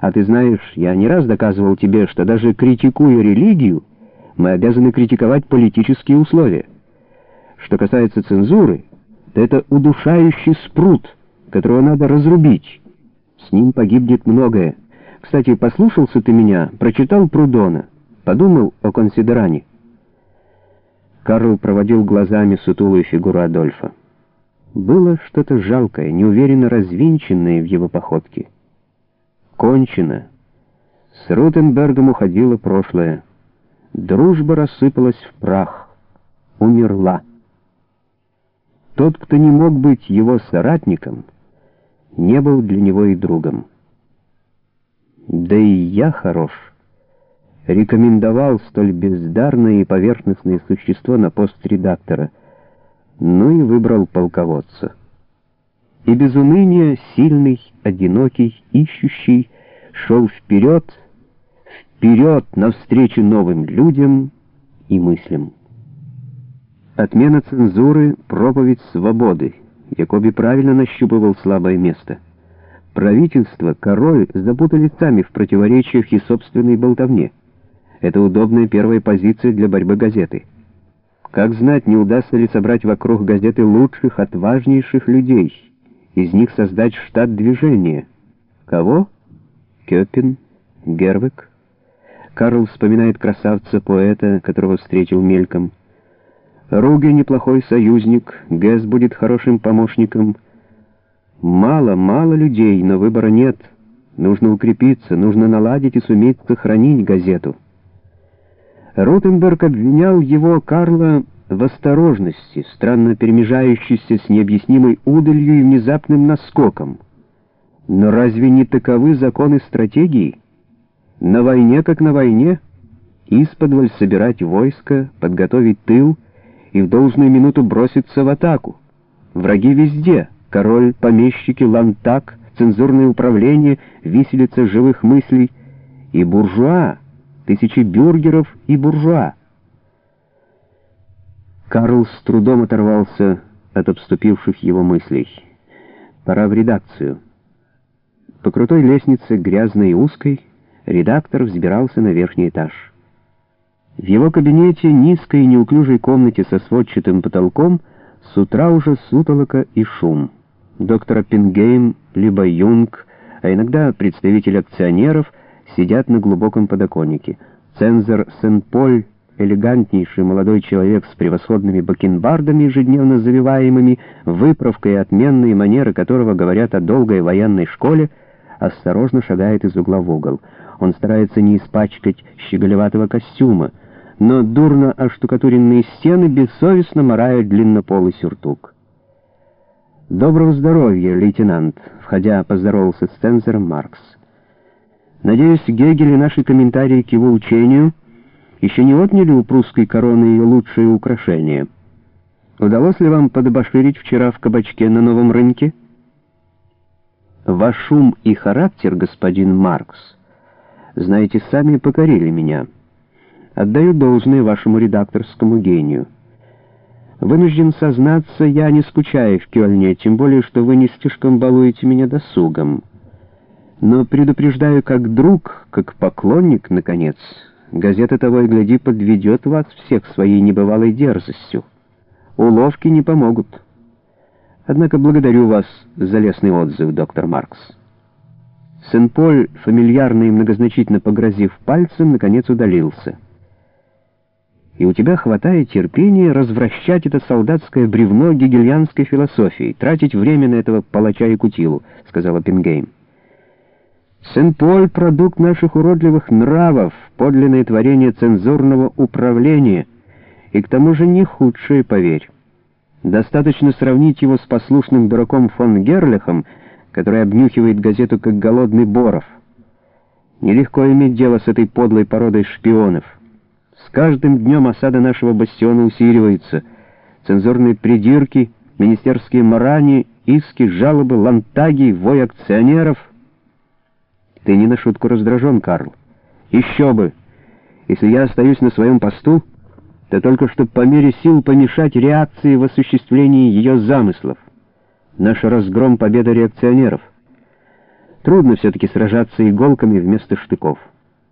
А ты знаешь, я не раз доказывал тебе, что даже критикуя религию, мы обязаны критиковать политические условия. Что касается цензуры, то это удушающий спрут, которого надо разрубить. С ним погибнет многое. Кстати, послушался ты меня, прочитал Прудона, подумал о консидеране. Карл проводил глазами сутулую фигуру Адольфа. Было что-то жалкое, неуверенно развинченное в его походке. Кончено. С Рутенбергом уходило прошлое. Дружба рассыпалась в прах. Умерла. Тот, кто не мог быть его соратником, не был для него и другом. Да и я хорош. Рекомендовал столь бездарное и поверхностное существо на пост редактора. Ну и выбрал полководца. И без уныния сильный, одинокий, ищущий шел вперед, вперед навстречу новым людям и мыслям. Отмена цензуры — проповедь свободы. Якоби правильно нащупывал слабое место. Правительство, король запутали сами в противоречиях и собственной болтовне. Это удобная первая позиция для борьбы газеты. Как знать, не удастся ли собрать вокруг газеты лучших, отважнейших людей, из них создать штат движения. Кого? Кёпин, Гервик. Карл вспоминает красавца-поэта, которого встретил мельком. Руге неплохой союзник, Гэс будет хорошим помощником. Мало, мало людей, но выбора нет. Нужно укрепиться, нужно наладить и суметь сохранить газету. Ротенберг обвинял его, Карла, в осторожности, странно перемежающейся с необъяснимой удалью и внезапным наскоком. Но разве не таковы законы стратегии? На войне, как на войне, исподволь собирать войско, подготовить тыл — и в должную минуту броситься в атаку. Враги везде — король, помещики, лантак, цензурное управление, виселица живых мыслей и буржуа, тысячи бюргеров и буржуа. Карл с трудом оторвался от обступивших его мыслей. Пора в редакцию. По крутой лестнице, грязной и узкой, редактор взбирался на верхний этаж. В его кабинете, низкой и неуклюжей комнате со сводчатым потолком, с утра уже сутолока и шум. Доктор Оппенгейм, либо Юнг, а иногда представитель акционеров, сидят на глубоком подоконнике. Цензор Сен-Поль, элегантнейший молодой человек с превосходными бакенбардами, ежедневно завиваемыми, выправкой и отменные манеры которого говорят о долгой военной школе, осторожно шагает из угла в угол. Он старается не испачкать щеголеватого костюма, но дурно оштукатуренные стены бессовестно морают длиннополый сюртук. «Доброго здоровья, лейтенант», — входя, поздоровался с цензором Маркс. «Надеюсь, Гегель и наши комментарии к его учению еще не отняли у прусской короны ее лучшие украшения. Удалось ли вам подобоширить вчера в кабачке на новом рынке?» «Ваш ум и характер, господин Маркс, знаете, сами покорили меня». Отдаю должное вашему редакторскому гению. Вынужден сознаться, я не скучаю в Кёльне, тем более, что вы не слишком балуете меня досугом. Но предупреждаю как друг, как поклонник, наконец, газета того и гляди подведет вас всех своей небывалой дерзостью. Уловки не помогут. Однако благодарю вас за лестный отзыв, доктор Маркс. Сен-Поль, фамильярно и многозначительно погрозив пальцем, наконец удалился и у тебя хватает терпения развращать это солдатское бревно гегельянской философии, тратить время на этого палача и кутилу», — сказала Пингейм. «Сен-Поль — продукт наших уродливых нравов, подлинное творение цензурного управления, и к тому же не худшее, поверь. Достаточно сравнить его с послушным дураком фон Герлихом, который обнюхивает газету как голодный Боров. Нелегко иметь дело с этой подлой породой шпионов». С каждым днем осада нашего бастиона усиливается. Цензурные придирки, министерские марани, иски, жалобы, лантаги, вой акционеров. Ты не на шутку раздражен, Карл. Еще бы! Если я остаюсь на своем посту, то только чтобы по мере сил помешать реакции в осуществлении ее замыслов. Наш разгром — победа реакционеров. Трудно все-таки сражаться иголками вместо штыков.